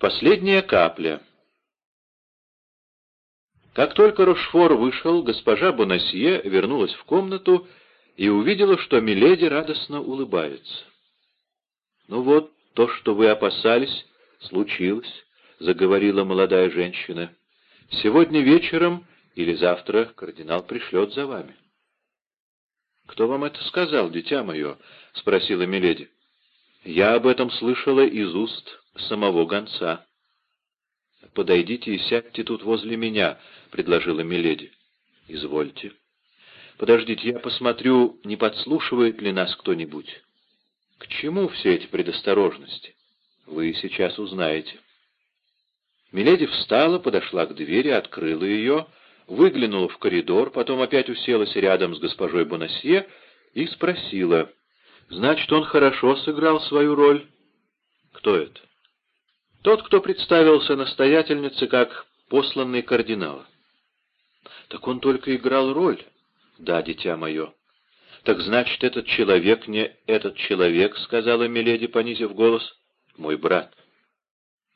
Последняя капля. Как только Рошфор вышел, госпожа Бонасье вернулась в комнату и увидела, что Миледи радостно улыбается. «Ну вот, то, что вы опасались, случилось», — заговорила молодая женщина. «Сегодня вечером или завтра кардинал пришлет за вами». «Кто вам это сказал, дитя мое?» — спросила Миледи. «Я об этом слышала из уст самого гонца». «Подойдите и сядьте тут возле меня», — предложила Миледи. «Извольте». «Подождите, я посмотрю, не подслушивает ли нас кто-нибудь». «К чему все эти предосторожности?» «Вы сейчас узнаете». Миледи встала, подошла к двери, открыла ее, выглянула в коридор, потом опять уселась рядом с госпожой Бонасье и спросила, «Значит, он хорошо сыграл свою роль?» «Кто это?» «Тот, кто представился настоятельнице как посланный кардинал». «Так он только играл роль?» «Да, дитя мое». «Так значит, этот человек не этот человек», — сказала Миледи, понизив голос, — «мой брат».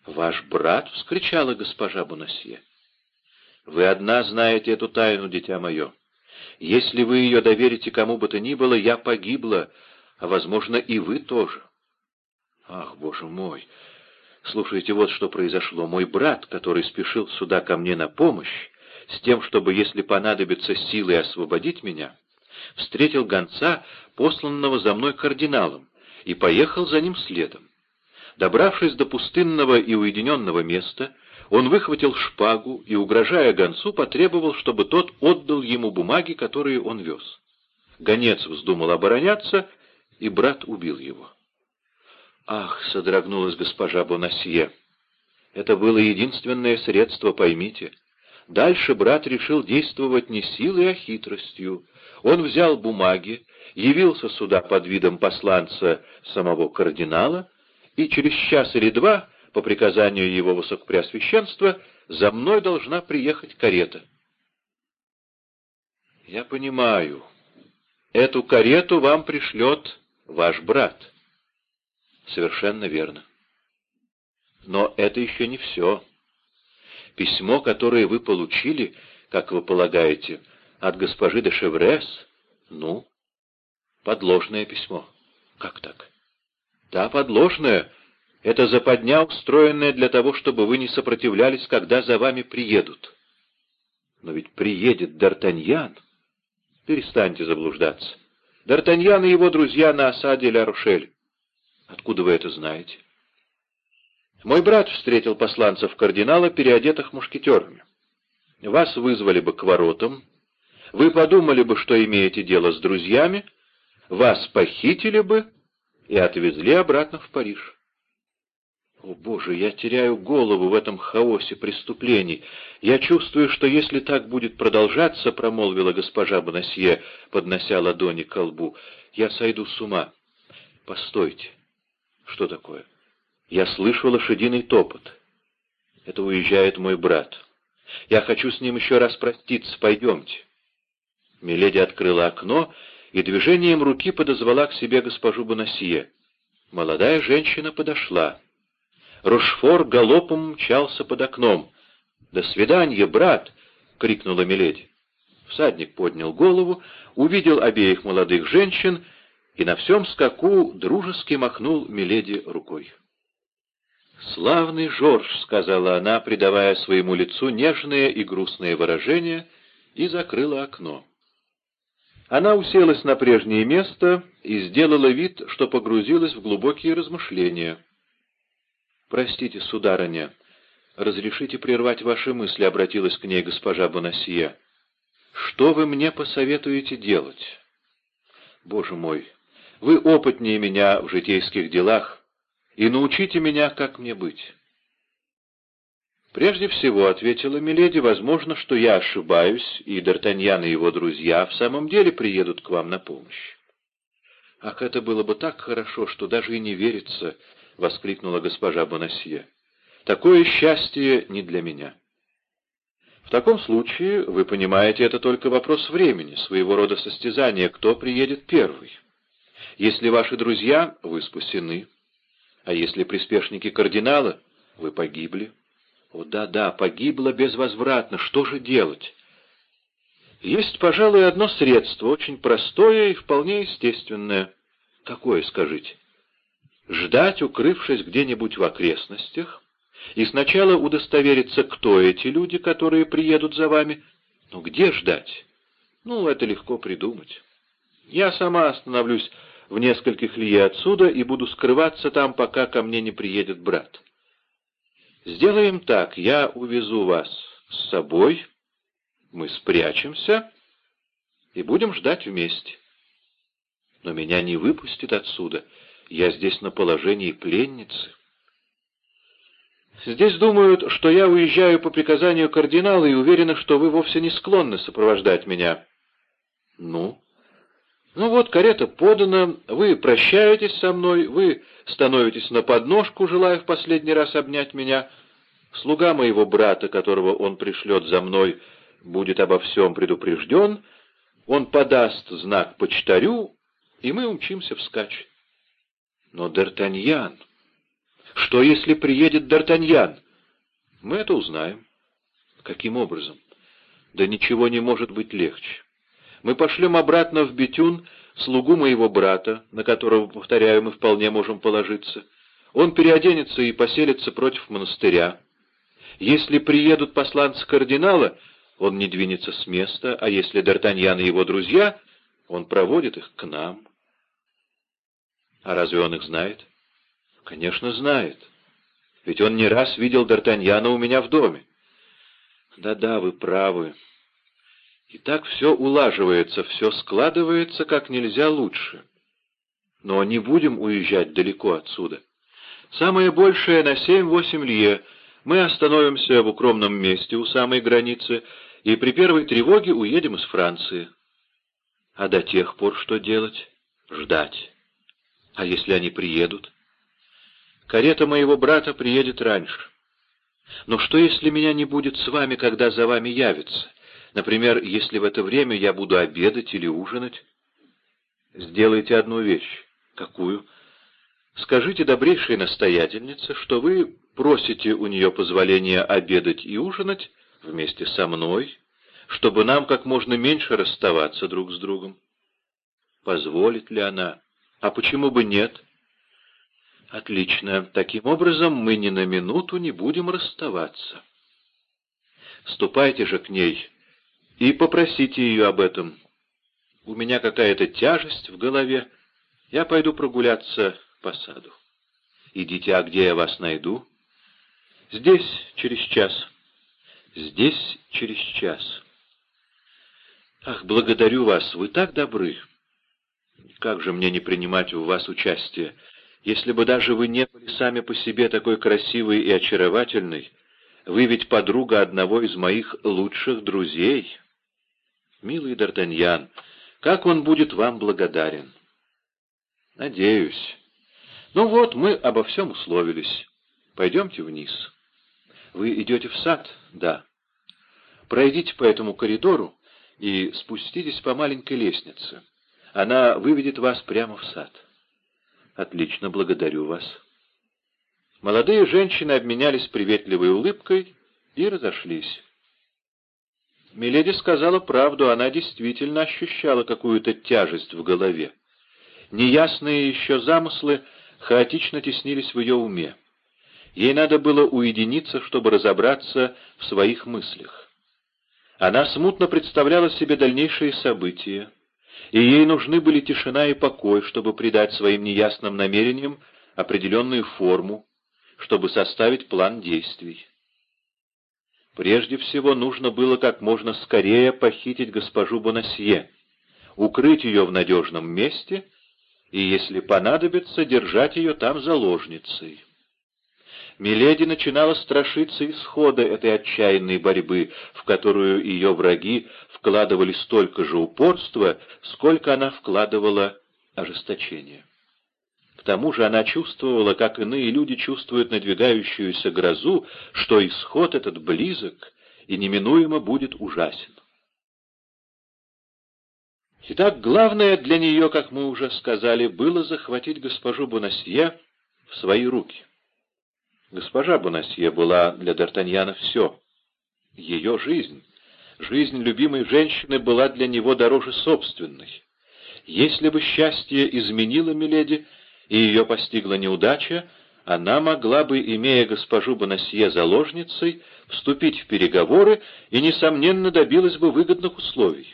«Ваш брат?» — вскричала госпожа Бонасье. «Вы одна знаете эту тайну, дитя мое. Если вы ее доверите кому бы то ни было, я погибла, а, возможно, и вы тоже». «Ах, боже мой! Слушайте, вот что произошло. Мой брат, который спешил сюда ко мне на помощь, с тем, чтобы, если понадобится силой освободить меня, встретил гонца, посланного за мной кардиналом, и поехал за ним следом. Добравшись до пустынного и уединенного места, он выхватил шпагу и, угрожая гонцу, потребовал, чтобы тот отдал ему бумаги, которые он вез. Гонец вздумал обороняться, и брат убил его. «Ах!» — содрогнулась госпожа Бонасье. «Это было единственное средство, поймите. Дальше брат решил действовать не силой, а хитростью. Он взял бумаги, явился сюда под видом посланца самого кардинала, и через час или два, по приказанию его высокопреосвященства, за мной должна приехать карета. Я понимаю. Эту карету вам пришлет ваш брат. Совершенно верно. Но это еще не все. Письмо, которое вы получили, как вы полагаете, от госпожи де Шеврес, ну, подложное письмо. Как так? Да, подложное. Это западня, устроенная для того, чтобы вы не сопротивлялись, когда за вами приедут. Но ведь приедет Д'Артаньян. Перестаньте заблуждаться. Д'Артаньян и его друзья на осаде Ля-Рушель. Откуда вы это знаете? Мой брат встретил посланцев кардинала, переодетых мушкетерами. Вас вызвали бы к воротам, вы подумали бы, что имеете дело с друзьями, вас похитили бы и отвезли обратно в Париж. О, Боже, я теряю голову в этом хаосе преступлений. Я чувствую, что если так будет продолжаться, — промолвила госпожа Бонасье, поднося ладони к колбу, — я сойду с ума. Постойте. Что такое? Я слышу лошадиный топот. Это уезжает мой брат. Я хочу с ним еще раз проститься. Пойдемте. Миледи открыла окно и движением руки подозвала к себе госпожу Бонасье. Молодая женщина подошла. Рошфор галопом мчался под окном. «До свидания, брат!» — крикнула Миледи. Всадник поднял голову, увидел обеих молодых женщин и на всем скаку дружески махнул Миледи рукой. «Славный Жорж», — сказала она, придавая своему лицу нежное и грустное выражение, и закрыла окно. Она уселась на прежнее место и сделала вид, что погрузилась в глубокие размышления. «Простите, сударыня, разрешите прервать ваши мысли», — обратилась к ней госпожа Бонасье. «Что вы мне посоветуете делать?» «Боже мой, вы опытнее меня в житейских делах, и научите меня, как мне быть». «Прежде всего», — ответила Миледи, — «возможно, что я ошибаюсь, и Д'Артаньян и его друзья в самом деле приедут к вам на помощь». «Ах, это было бы так хорошо, что даже и не верится», — воскликнула госпожа Бонасье. «Такое счастье не для меня». «В таком случае, вы понимаете, это только вопрос времени, своего рода состязания, кто приедет первый. Если ваши друзья, вы спасены, а если приспешники кардинала, Вы погибли? О, да-да, погибла безвозвратно. Что же делать? Есть, пожалуй, одно средство, очень простое и вполне естественное. Какое, скажите? Ждать, укрывшись где-нибудь в окрестностях, и сначала удостовериться, кто эти люди, которые приедут за вами. Ну, где ждать? Ну, это легко придумать. Я сама остановлюсь в нескольких лье отсюда и буду скрываться там, пока ко мне не приедет брат. Сделаем так, я увезу вас с собой, мы спрячемся и будем ждать вместе. Но меня не выпустят отсюда, я здесь на положении пленницы. Здесь думают, что я уезжаю по приказанию кардинала и уверены, что вы вовсе не склонны сопровождать меня. Ну? Ну вот, карета подана, вы прощаетесь со мной, вы становитесь на подножку, желая в последний раз обнять меня. Слуга моего брата, которого он пришлет за мной, будет обо всем предупрежден, он подаст знак почтарю, и мы умчимся вскачь. Но Д'Артаньян... Что, если приедет Д'Артаньян? Мы это узнаем. Каким образом? Да ничего не может быть легче. Мы пошлем обратно в Бетюн слугу моего брата, на которого, повторяю, мы вполне можем положиться. Он переоденется и поселится против монастыря. Если приедут посланцы кардинала, он не двинется с места, а если Д'Артаньян и его друзья, он проводит их к нам. А разве он их знает? Конечно, знает. Ведь он не раз видел Д'Артаньяна у меня в доме. Да-да, вы правы. И так все улаживается, все складывается как нельзя лучше. Но не будем уезжать далеко отсюда. Самое большее на семь-восемь лье мы остановимся в укромном месте у самой границы и при первой тревоге уедем из Франции. А до тех пор что делать? Ждать. А если они приедут? Карета моего брата приедет раньше. Но что, если меня не будет с вами, когда за вами явится? Например, если в это время я буду обедать или ужинать. Сделайте одну вещь. Какую? Скажите добрейшей настоятельнице, что вы просите у нее позволения обедать и ужинать вместе со мной, чтобы нам как можно меньше расставаться друг с другом. Позволит ли она? А почему бы нет? Отлично. Таким образом, мы ни на минуту не будем расставаться. Ступайте же к ней и попросите ее об этом. У меня какая-то тяжесть в голове. Я пойду прогуляться по саду. Идите, а где я вас найду? Здесь через час. Здесь через час. Ах, благодарю вас, вы так добры. Как же мне не принимать у вас участие? Если бы даже вы не были сами по себе такой красивой и очаровательной, вы ведь подруга одного из моих лучших друзей. Милый Д'Артаньян, как он будет вам благодарен? Надеюсь. Ну вот, мы обо всем условились. Пойдемте вниз. Вы идете в сад? Да. Пройдите по этому коридору и спуститесь по маленькой лестнице. Она выведет вас прямо в сад. Отлично, благодарю вас. Молодые женщины обменялись приветливой улыбкой и разошлись. Миледи сказала правду, она действительно ощущала какую-то тяжесть в голове. Неясные еще замыслы хаотично теснились в ее уме. Ей надо было уединиться, чтобы разобраться в своих мыслях. Она смутно представляла себе дальнейшие события, и ей нужны были тишина и покой, чтобы придать своим неясным намерениям определенную форму, чтобы составить план действий. Прежде всего нужно было как можно скорее похитить госпожу Бонасье, укрыть ее в надежном месте и, если понадобится, держать ее там заложницей. Миледи начинала страшиться исхода этой отчаянной борьбы, в которую ее враги вкладывали столько же упорства, сколько она вкладывала ожесточения. К тому же она чувствовала, как иные люди чувствуют надвигающуюся грозу, что исход этот близок и неминуемо будет ужасен. Итак, главное для нее, как мы уже сказали, было захватить госпожу Бонасье в свои руки. Госпожа Бонасье была для Д'Артаньяна все. Ее жизнь, жизнь любимой женщины была для него дороже собственной. Если бы счастье изменило Миледи, и ее постигла неудача, она могла бы, имея госпожу Бонасье заложницей, вступить в переговоры и, несомненно, добилась бы выгодных условий.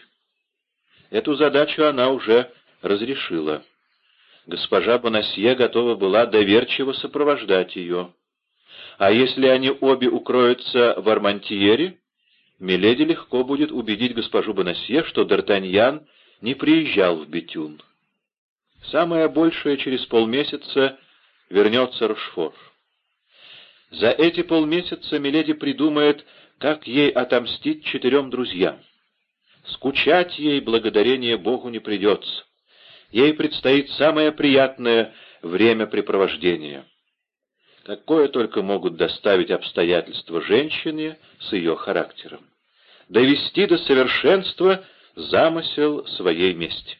Эту задачу она уже разрешила. Госпожа Бонасье готова была доверчиво сопровождать ее. А если они обе укроются в Армантьере, Миледи легко будет убедить госпожу Бонасье, что Д'Артаньян не приезжал в Бетюн. Самое большее через полмесяца вернется Рошфор. За эти полмесяца Миледи придумает, как ей отомстить четырем друзьям. Скучать ей благодарение Богу не придется. Ей предстоит самое приятное времяпрепровождение. Какое только могут доставить обстоятельства женщине с ее характером. Довести до совершенства замысел своей мести.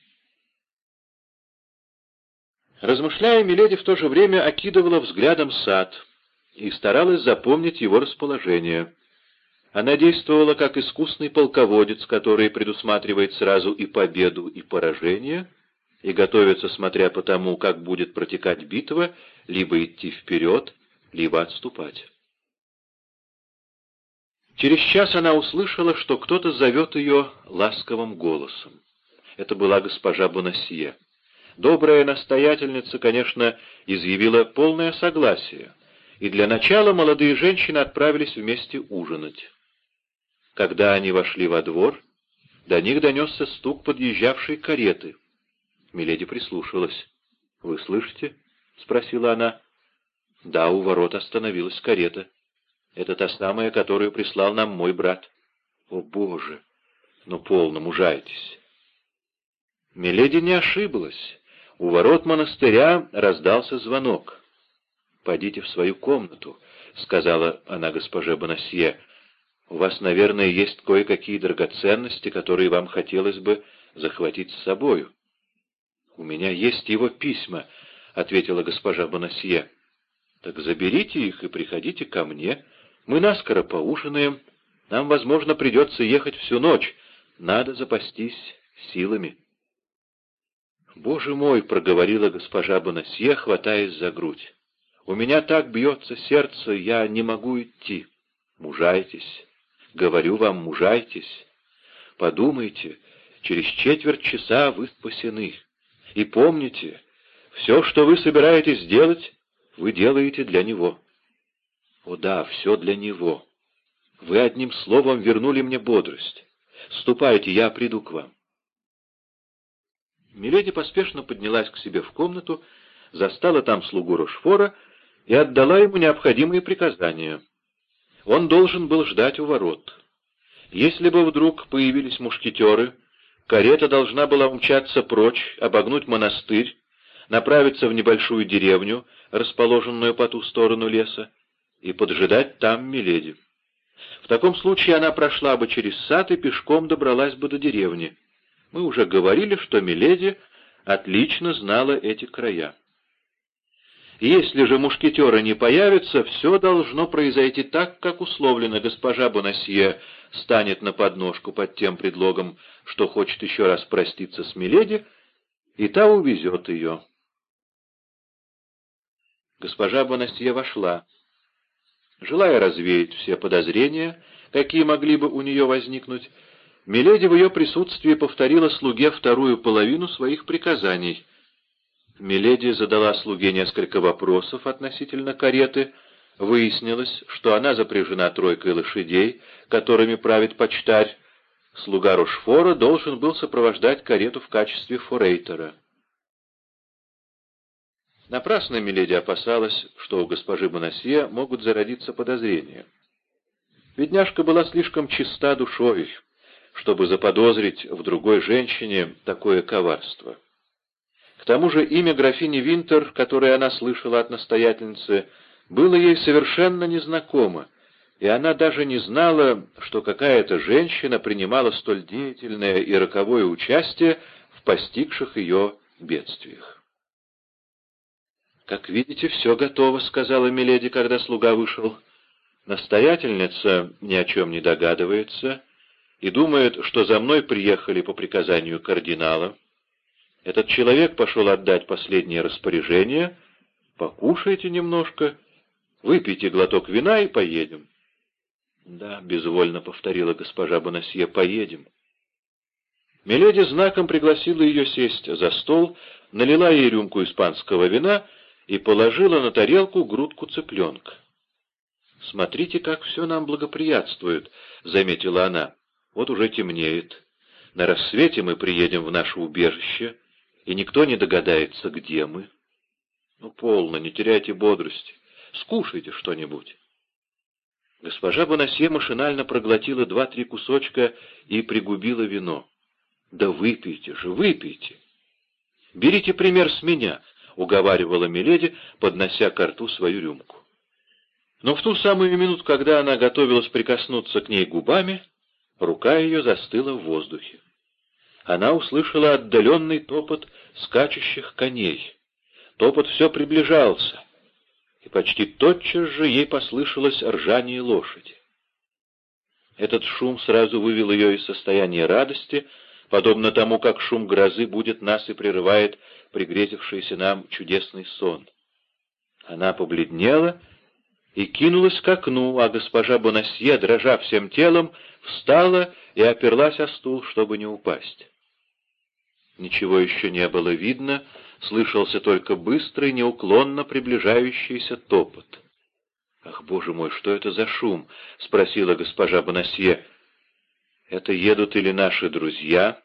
Размышляя, Миледи в то же время окидывала взглядом сад и старалась запомнить его расположение. Она действовала как искусный полководец, который предусматривает сразу и победу, и поражение, и готовится, смотря по тому, как будет протекать битва, либо идти вперед, либо отступать. Через час она услышала, что кто-то зовет ее ласковым голосом. Это была госпожа Бонасье. Добрая настоятельница, конечно, изъявила полное согласие, и для начала молодые женщины отправились вместе ужинать. Когда они вошли во двор, до них донесся стук подъезжавшей кареты. Миледи прислушалась. — Вы слышите? — спросила она. — Да, у ворот остановилась карета. Это та самая, которую прислал нам мой брат. О, Боже! Ну, полно, мужайтесь. Миледи не ошиблась. У ворот монастыря раздался звонок. «Пойдите в свою комнату», — сказала она госпоже Бонасье. У вас, наверное, есть кое-какие драгоценности, которые вам хотелось бы захватить с собою. — У меня есть его письма, — ответила госпожа Бонасье. — Так заберите их и приходите ко мне. Мы наскоро поужинаем. Нам, возможно, придется ехать всю ночь. Надо запастись силами. — Боже мой, — проговорила госпожа Бонасье, хватаясь за грудь. — У меня так бьется сердце, я не могу идти. Мужайтесь. Говорю вам, мужайтесь. Подумайте, через четверть часа вы спасены. И помните, все, что вы собираетесь делать, вы делаете для него. О да, все для него. Вы одним словом вернули мне бодрость. Ступайте, я приду к вам. Миледи поспешно поднялась к себе в комнату, застала там слугу Рошфора и отдала ему необходимые приказания. Он должен был ждать у ворот. Если бы вдруг появились мушкетеры, карета должна была умчаться прочь, обогнуть монастырь, направиться в небольшую деревню, расположенную по ту сторону леса, и поджидать там Миледи. В таком случае она прошла бы через сад и пешком добралась бы до деревни. Мы уже говорили, что Миледи отлично знала эти края. Если же мушкетеры не появятся, все должно произойти так, как условлено. Госпожа Бонасье станет на подножку под тем предлогом, что хочет еще раз проститься с Миледи, и та увезет ее. Госпожа Бонасье вошла. Желая развеять все подозрения, какие могли бы у нее возникнуть, Миледи в ее присутствии повторила слуге вторую половину своих приказаний — Миледи задала слуге несколько вопросов относительно кареты. Выяснилось, что она запряжена тройкой лошадей, которыми правит почтарь. Слуга Рошфора должен был сопровождать карету в качестве форейтера. Напрасно Миледи опасалась, что у госпожи Бонасье могут зародиться подозрения. Бедняжка была слишком чиста душой, чтобы заподозрить в другой женщине такое коварство. К тому же имя графини Винтер, которое она слышала от настоятельницы, было ей совершенно незнакомо, и она даже не знала, что какая-то женщина принимала столь деятельное и роковое участие в постигших ее бедствиях. «Как видите, все готово», — сказала Миледи, когда слуга вышел. Настоятельница ни о чем не догадывается и думает, что за мной приехали по приказанию кардинала. Этот человек пошел отдать последнее распоряжение. Покушайте немножко, выпейте глоток вина и поедем. — Да, — безвольно повторила госпожа Бонасье, — поедем. Миледи знаком пригласила ее сесть за стол, налила ей рюмку испанского вина и положила на тарелку грудку цыпленка. «Смотрите, как все нам благоприятствует», — заметила она. «Вот уже темнеет. На рассвете мы приедем в наше убежище, и никто не догадается, где мы. Ну, полно, не теряйте бодрости. Скушайте что-нибудь». Госпожа Бонасье машинально проглотила два-три кусочка и пригубила вино. «Да выпейте же, выпейте!» «Берите пример с меня», — уговаривала Миледи, поднося к рту свою рюмку. Но в ту самую минуту, когда она готовилась прикоснуться к ней губами, рука ее застыла в воздухе. Она услышала отдаленный топот скачущих коней. Топот все приближался, и почти тотчас же ей послышалось ржание лошади. Этот шум сразу вывел ее из состояния радости, подобно тому, как шум грозы будет нас и прерывает пригрезившийся нам чудесный сон. Она побледнела и кинулась к окну, а госпожа Бонасье, дрожа всем телом, встала и оперлась о стул, чтобы не упасть. Ничего еще не было видно, слышался только быстрый, неуклонно приближающийся топот. «Ах, боже мой, что это за шум?» — спросила госпожа Бонасье. «Это едут или наши друзья,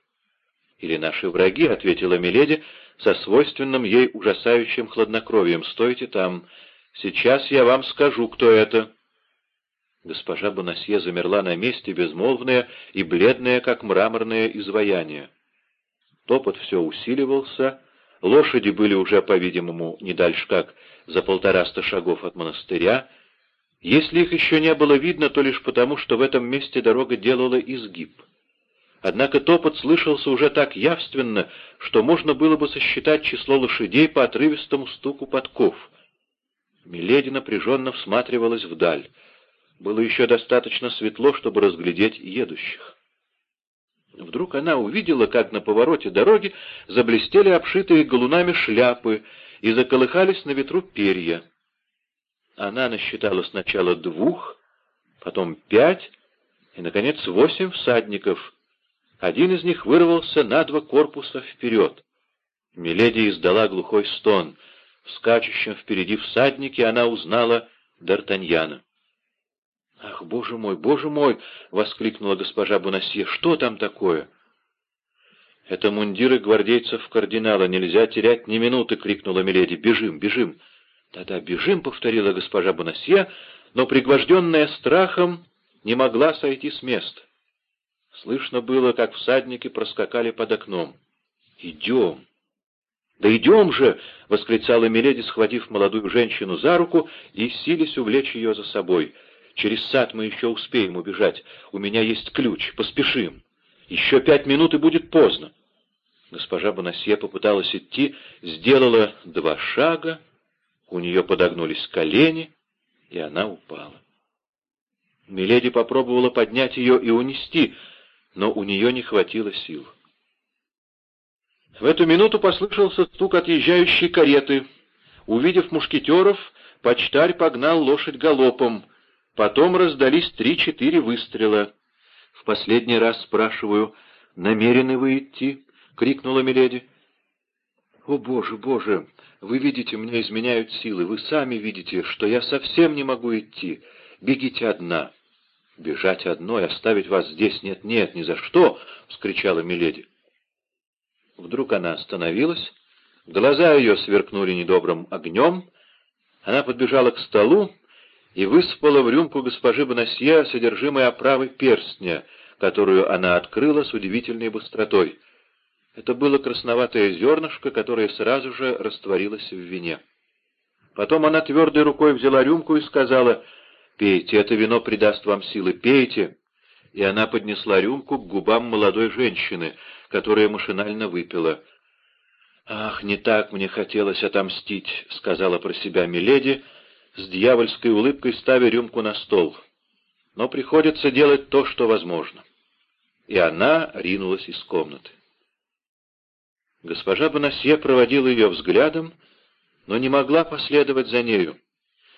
или наши враги», — ответила Миледи со свойственным ей ужасающим хладнокровием. «Стойте там, сейчас я вам скажу, кто это». Госпожа Бонасье замерла на месте, безмолвная и бледная, как мраморное изваяние. Топот все усиливался, лошади были уже, по-видимому, не дальше как за полтораста шагов от монастыря, если их еще не было видно, то лишь потому, что в этом месте дорога делала изгиб. Однако топот слышался уже так явственно, что можно было бы сосчитать число лошадей по отрывистому стуку подков. Миледи напряженно всматривалась вдаль. Было еще достаточно светло, чтобы разглядеть едущих. Вдруг она увидела, как на повороте дороги заблестели обшитые галунами шляпы и заколыхались на ветру перья. Она насчитала сначала двух, потом пять и, наконец, восемь всадников. Один из них вырвался на два корпуса вперед. Миледи издала глухой стон. В скачущем впереди всаднике она узнала Д'Артаньяна. «Ах, боже мой, боже мой!» — воскликнула госпожа Бонасье. «Что там такое?» «Это мундиры гвардейцев кардинала. Нельзя терять ни минуты!» — крикнула Миледи. «Бежим, бежим!» «Да-да, бежим», — повторила госпожа Бонасье, но, пригвожденная страхом, не могла сойти с места. Слышно было, как всадники проскакали под окном. «Идем!» «Да идем же!» — восклицала Миледи, схватив молодую женщину за руку и сились увлечь ее за собой. «Через сад мы еще успеем убежать. У меня есть ключ. Поспешим. Еще пять минут и будет поздно». Госпожа Бонасье попыталась идти, сделала два шага, у нее подогнулись колени, и она упала. Миледи попробовала поднять ее и унести, но у нее не хватило сил. В эту минуту послышался стук отъезжающей кареты. Увидев мушкетеров, почтарь погнал лошадь галопом. Потом раздались три-четыре выстрела. — В последний раз спрашиваю, намерены вы идти? — крикнула Миледи. — О, Боже, Боже! Вы видите, мне изменяют силы. Вы сами видите, что я совсем не могу идти. Бегите одна. Бежать одной, оставить вас здесь нет-нет, ни за что! — вскричала Миледи. Вдруг она остановилась. Глаза ее сверкнули недобрым огнем. Она подбежала к столу и высыпала в рюмку госпожи Бонасье содержимое оправы перстня, которую она открыла с удивительной быстротой. Это было красноватое зернышко, которое сразу же растворилось в вине. Потом она твердой рукой взяла рюмку и сказала, «Пейте, это вино придаст вам силы, пейте!» И она поднесла рюмку к губам молодой женщины, которая машинально выпила. «Ах, не так мне хотелось отомстить», — сказала про себя Миледи, с дьявольской улыбкой ставя рюмку на стол. «Но приходится делать то, что возможно». И она ринулась из комнаты. Госпожа Бонасье проводила ее взглядом, но не могла последовать за нею.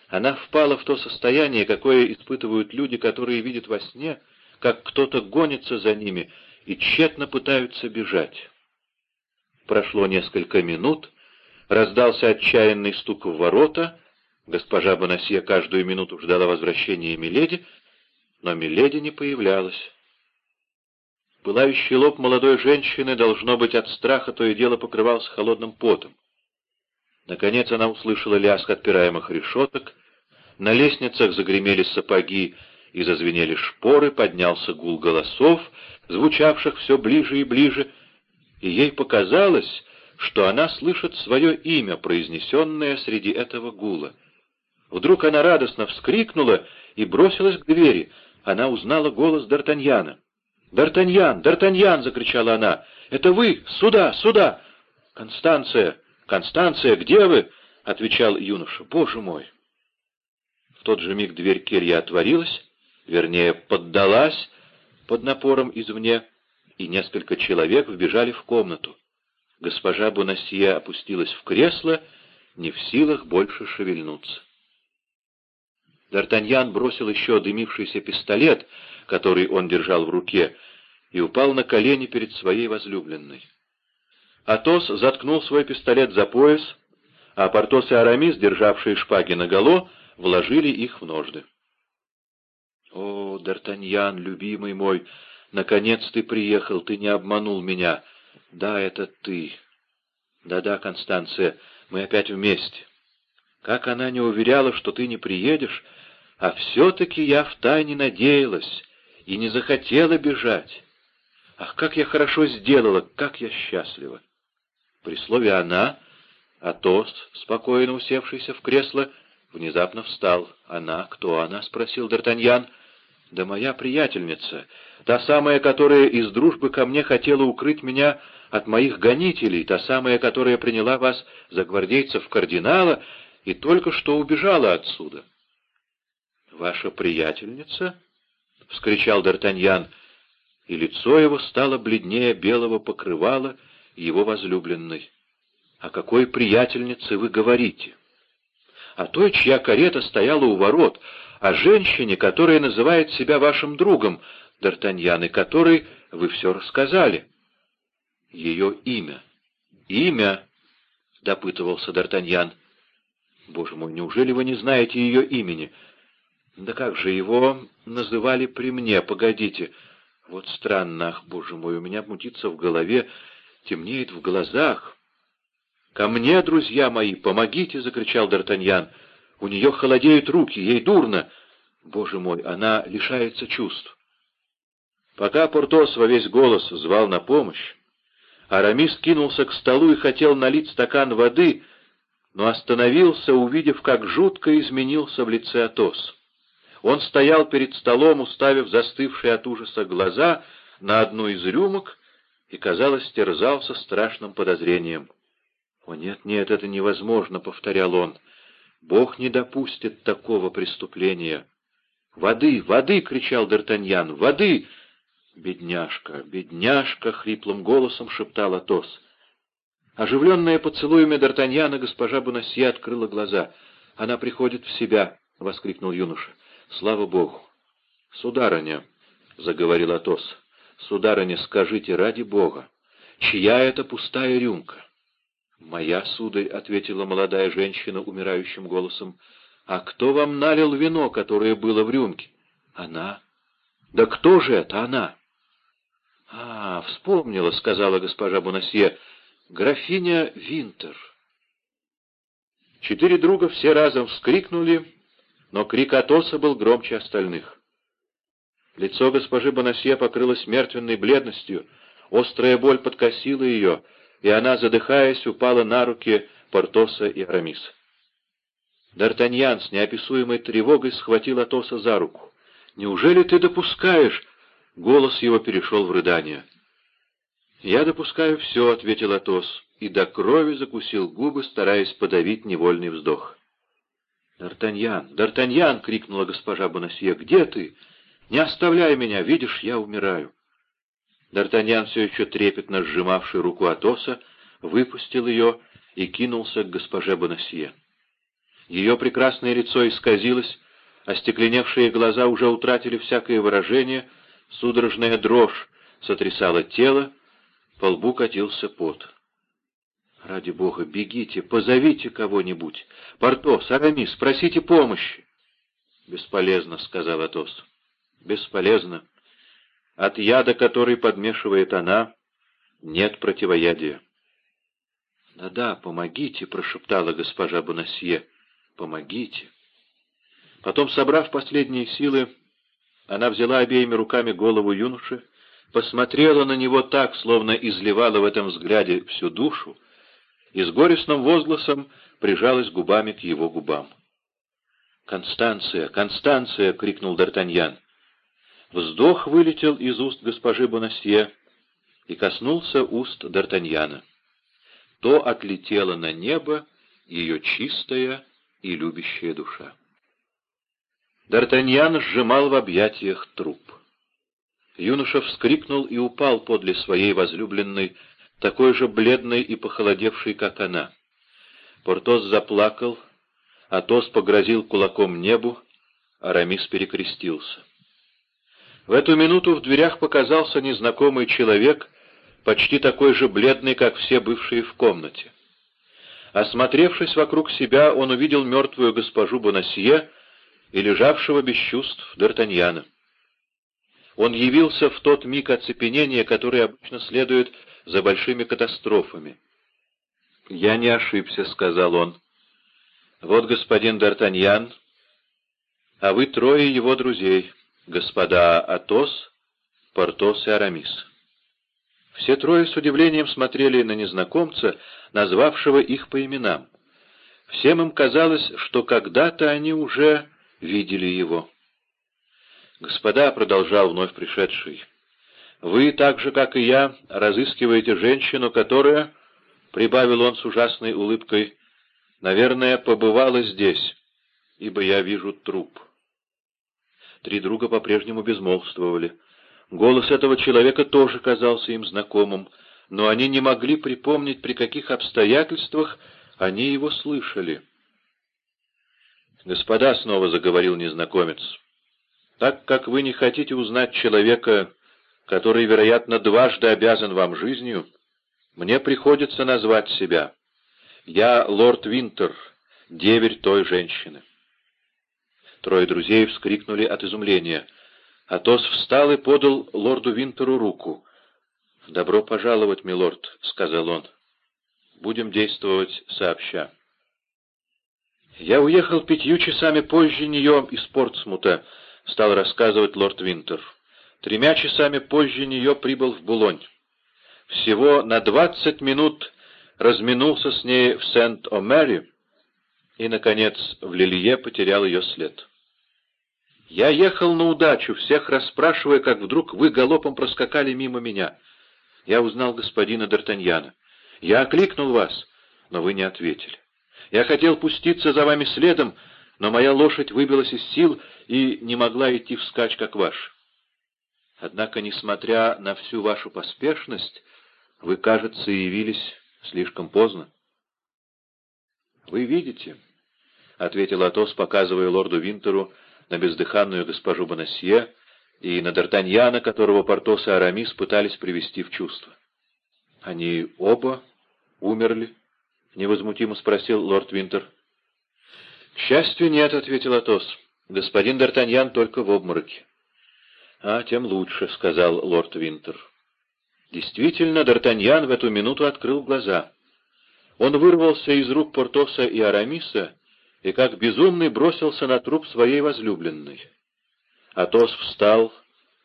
Она впала в то состояние, какое испытывают люди, которые видят во сне, как кто-то гонится за ними и тщетно пытаются бежать. Прошло несколько минут, раздался отчаянный стук в ворота, госпожа Бонасье каждую минуту ждала возвращения Миледи, но Миледи не появлялась. Пылающий лоб молодой женщины, должно быть, от страха то и дело покрывался холодным потом. Наконец она услышала лязг отпираемых решеток, на лестницах загремели сапоги и зазвенели шпоры, поднялся гул голосов, звучавших все ближе и ближе, и ей показалось, что она слышит свое имя, произнесенное среди этого гула. Вдруг она радостно вскрикнула и бросилась к двери. Она узнала голос Д'Артаньяна. «Д'Артаньян! Д'Артаньян!» — закричала она. «Это вы! Сюда! Сюда!» «Констанция! Констанция! Где вы?» — отвечал юноша. «Боже мой!» В тот же миг дверь келья отворилась, вернее, поддалась под напором извне, и несколько человек вбежали в комнату. Госпожа Бонасье опустилась в кресло, не в силах больше шевельнуться. Д'Артаньян бросил еще дымившийся пистолет, который он держал в руке, и упал на колени перед своей возлюбленной. Атос заткнул свой пистолет за пояс, а Портос и Арамис, державшие шпаги наголо, вложили их в ножды. «О, Д'Артаньян, любимый мой, наконец ты приехал, ты не обманул меня. Да, это ты. Да-да, Констанция, мы опять вместе. Как она не уверяла, что ты не приедешь, а все-таки я втайне надеялась и не захотела бежать. Ах, как я хорошо сделала, как я счастлива!» При слове «она» Атос, спокойно усевшийся в кресло, внезапно встал. «Она? Кто она?» — спросил Д'Артаньян. «Да моя приятельница, та самая, которая из дружбы ко мне хотела укрыть меня от моих гонителей, та самая, которая приняла вас за гвардейцев кардинала и только что убежала отсюда». «Ваша приятельница?» — вскричал Д'Артаньян, и лицо его стало бледнее белого покрывала его возлюбленной. «О какой приятельнице вы говорите?» «О той, чья карета стояла у ворот, о женщине, которая называет себя вашим другом, Д'Артаньян, и которой вы все рассказали». «Ее имя». «Имя?» — допытывался Д'Артаньян. «Боже мой, неужели вы не знаете ее имени?» «Да как же его называли при мне? Погодите. Вот странно, ах, боже мой, у меня мутится в голове, темнеет в глазах». «Ко мне, друзья мои, помогите!» — закричал Д'Артаньян. У нее холодеют руки, ей дурно. Боже мой, она лишается чувств. Пока Портос во весь голос звал на помощь, Арамис кинулся к столу и хотел налить стакан воды, но остановился, увидев, как жутко изменился в лице Атос. Он стоял перед столом, уставив застывшие от ужаса глаза на одну из рюмок и, казалось, терзался страшным подозрением. «О, нет, нет, это невозможно», — повторял он. Бог не допустит такого преступления. «Воды, воды!» — кричал Д'Артаньян. «Воды!» «Бедняжка, бедняжка!» — хриплым голосом шептал Атос. Оживленная поцелуями Д'Артаньяна, госпожа Бонасье открыла глаза. «Она приходит в себя!» — воскликнул юноша. «Слава Богу!» «Сударыня!» — заговорил Атос. «Сударыня, скажите, ради Бога, чья это пустая рюмка?» «Моя, сударь», — ответила молодая женщина умирающим голосом, — «а кто вам налил вино, которое было в рюмке?» «Она». «Да кто же это она?» «А, вспомнила», — сказала госпожа Бонасье, — «графиня Винтер». Четыре друга все разом вскрикнули, но крик Атоса был громче остальных. Лицо госпожи Бонасье покрылось мертвенной бледностью, острая боль подкосила ее — и она, задыхаясь, упала на руки Портоса и Арамиса. Д'Артаньян с неописуемой тревогой схватил Атоса за руку. «Неужели ты допускаешь?» Голос его перешел в рыдание. «Я допускаю все», — ответил Атос. и до крови закусил губы, стараясь подавить невольный вздох. «Д'Артаньян! Д'Артаньян!» — крикнула госпожа Бонасье. «Где ты? Не оставляй меня! Видишь, я умираю!» Д'Артаньян, все еще трепетно сжимавший руку Атоса, выпустил ее и кинулся к госпоже Бонасье. Ее прекрасное лицо исказилось, остекленевшие глаза уже утратили всякое выражение, судорожная дрожь сотрясала тело, по лбу катился пот. «Ради бога, бегите, позовите кого-нибудь. Портос, Арамис, спросите помощи». «Бесполезно», — сказал Атос. «Бесполезно. От яда, который подмешивает она, нет противоядия». «Да-да, помогите», — прошептала госпожа Бонасье. «Помогите». Потом, собрав последние силы, она взяла обеими руками голову юноши, посмотрела на него так, словно изливала в этом взгляде всю душу, и с горестным возгласом прижалась губами к его губам. «Констанция! Констанция!» — крикнул Д'Артаньян. Вздох вылетел из уст госпожи Бонасье и коснулся уст Д'Артаньяна. То отлетела на небо ее чистая и любящая душа. Д'Артаньян сжимал в объятиях труп. Юноша вскрикнул и упал подле своей возлюбленной, такой же бледной и похолодевшей, как она. Портос заплакал, Атос погрозил кулаком небу, Арамис перекрестился. В эту минуту в дверях показался незнакомый человек, почти такой же бледный, как все бывшие в комнате. Осмотревшись вокруг себя, он увидел мертвую госпожу Бонасье и лежавшего без чувств Д'Артаньяна. Он явился в тот миг оцепенения, который обычно следует за большими катастрофами. «Я не ошибся», — сказал он. «Вот господин Д'Артаньян, а вы трое его друзей, господа Атос, Портос и Арамис». Все трое с удивлением смотрели на незнакомца, назвавшего их по именам. Всем им казалось, что когда-то они уже видели его. «Господа», — продолжал вновь пришедший, — «вы, так же, как и я, разыскиваете женщину, которая, — прибавил он с ужасной улыбкой, — наверное, побывала здесь, ибо я вижу труп». Три друга по-прежнему безмолвствовали. Голос этого человека тоже казался им знакомым, но они не могли припомнить, при каких обстоятельствах они его слышали. «Господа», — снова заговорил незнакомец, — так как вы не хотите узнать человека, который, вероятно, дважды обязан вам жизнью, мне приходится назвать себя. Я лорд Винтер, деверь той женщины. Трое друзей вскрикнули от изумления. Атос встал и подал лорду Винтеру руку. «Добро пожаловать, милорд», — сказал он. «Будем действовать сообща». «Я уехал пятью часами позже нее из Портсмута», — стал рассказывать лорд Винтер. Тремя часами позже нее прибыл в Булонь. Всего на двадцать минут разминулся с ней в Сент-Омере и, наконец, в Лилье потерял ее след. Я ехал на удачу, всех расспрашивая, как вдруг вы галопом проскакали мимо меня. Я узнал господина Д'Артаньяна. Я окликнул вас, но вы не ответили. Я хотел пуститься за вами следом, но моя лошадь выбилась из сил и не могла идти вскачь, как ваш. Однако, несмотря на всю вашу поспешность, вы, кажется, явились слишком поздно. — Вы видите, — ответил Атос, показывая лорду Винтеру на бездыханную госпожу Бонасье и на Д'Артаньяна, которого Портос и Арамис пытались привести в чувство. — Они оба умерли? — невозмутимо спросил лорд Винтер. «К счастью, нет», — ответил Атос. «Господин Д'Артаньян только в обмороке». «А, тем лучше», — сказал лорд Винтер. Действительно, Д'Артаньян в эту минуту открыл глаза. Он вырвался из рук Портоса и Арамиса и как безумный бросился на труп своей возлюбленной. Атос встал,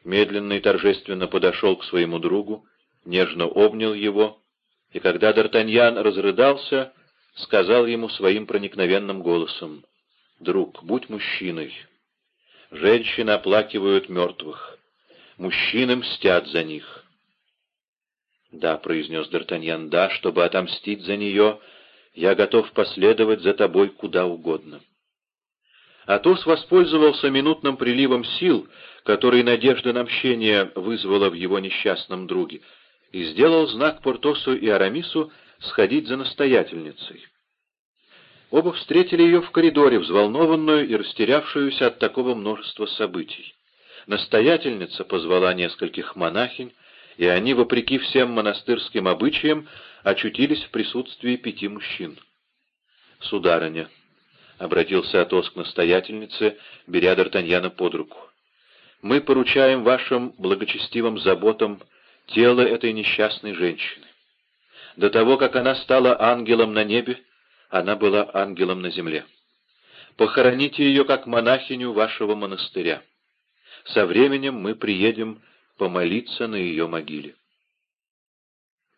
медленно и торжественно подошел к своему другу, нежно обнял его, и когда Д'Артаньян разрыдался, сказал ему своим проникновенным голосом, «Друг, будь мужчиной. Женщины оплакивают мертвых, мужчины мстят за них». «Да», — произнес Д'Артаньян, — «да, чтобы отомстить за нее, я готов последовать за тобой куда угодно». Атос воспользовался минутным приливом сил, который надежда на мщение вызвала в его несчастном друге, и сделал знак Портосу и Арамису сходить за настоятельницей. Оба встретили ее в коридоре, взволнованную и растерявшуюся от такого множества событий. Настоятельница позвала нескольких монахинь, и они, вопреки всем монастырским обычаям, очутились в присутствии пяти мужчин. «Сударыня», — обратился Атос к настоятельнице, беря Д'Артаньяна под руку, — «мы поручаем вашим благочестивым заботам тело этой несчастной женщины. До того, как она стала ангелом на небе, она была ангелом на земле. Похороните ее как монахиню вашего монастыря. Со временем мы приедем помолиться на ее могиле.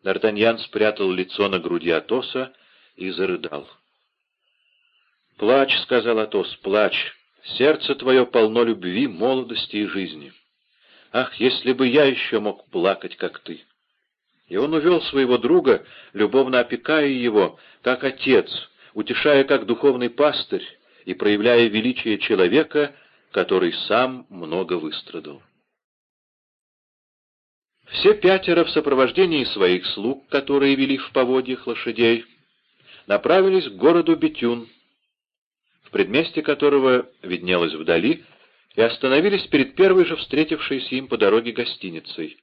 Д'Артаньян спрятал лицо на груди Атоса и зарыдал. «Плачь», — сказал Атос, — «плачь. Сердце твое полно любви, молодости и жизни. Ах, если бы я еще мог плакать, как ты!» И он увел своего друга, любовно опекая его, как отец, утешая как духовный пастырь и проявляя величие человека, который сам много выстрадал. Все пятеро в сопровождении своих слуг, которые вели в поводьях лошадей, направились к городу Бетюн, в предместе которого виднелось вдали, и остановились перед первой же встретившейся им по дороге гостиницей.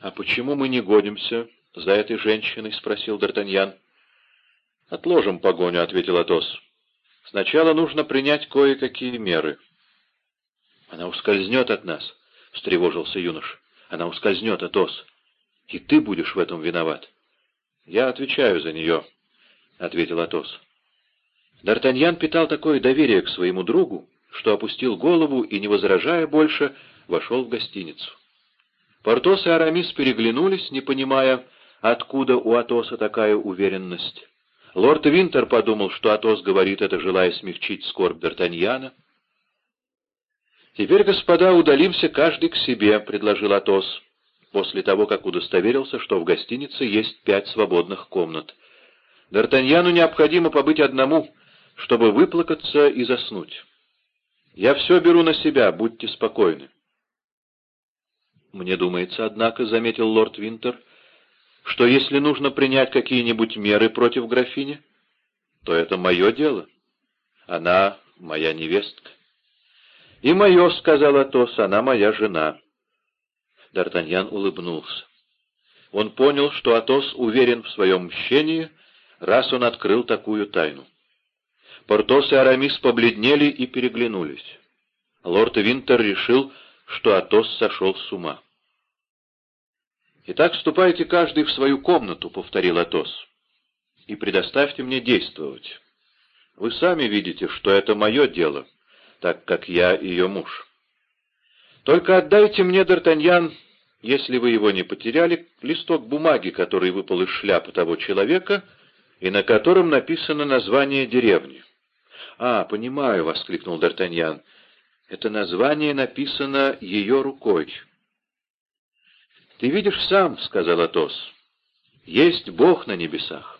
«А почему мы не годимся за этой женщиной?» — спросил Д'Артаньян. «Отложим погоню», — ответил Атос. «Сначала нужно принять кое-какие меры». «Она ускользнет от нас», — встревожился юнош. «Она ускользнет, Атос. И ты будешь в этом виноват». «Я отвечаю за нее», — ответил Атос. Д'Артаньян питал такое доверие к своему другу, что опустил голову и, не возражая больше, вошел в гостиницу. Портос и Арамис переглянулись, не понимая, откуда у Атоса такая уверенность. Лорд Винтер подумал, что Атос говорит это, желая смягчить скорбь Д'Артаньяна. «Теперь, господа, удалимся каждый к себе», — предложил Атос, после того, как удостоверился, что в гостинице есть пять свободных комнат. «Д'Артаньяну необходимо побыть одному, чтобы выплакаться и заснуть. Я все беру на себя, будьте спокойны». «Мне думается, однако», — заметил лорд Винтер, — «что если нужно принять какие-нибудь меры против графини, то это мое дело. Она моя невестка». «И мое», — сказал Атос, — «она моя жена». Д'Артаньян улыбнулся. Он понял, что Атос уверен в своем мщении, раз он открыл такую тайну. Портос и Арамис побледнели и переглянулись. Лорд Винтер решил, что Атос сошел с ума. «Итак, ступайте каждый в свою комнату», — повторил Атос, — «и предоставьте мне действовать. Вы сами видите, что это мое дело, так как я ее муж. Только отдайте мне, Д'Артаньян, если вы его не потеряли, листок бумаги, который выпал из шляпы того человека и на котором написано название деревни». «А, понимаю», — воскликнул Д'Артаньян, — это название написано ее рукой. «Ты видишь сам», — сказал Атос, — «есть Бог на небесах.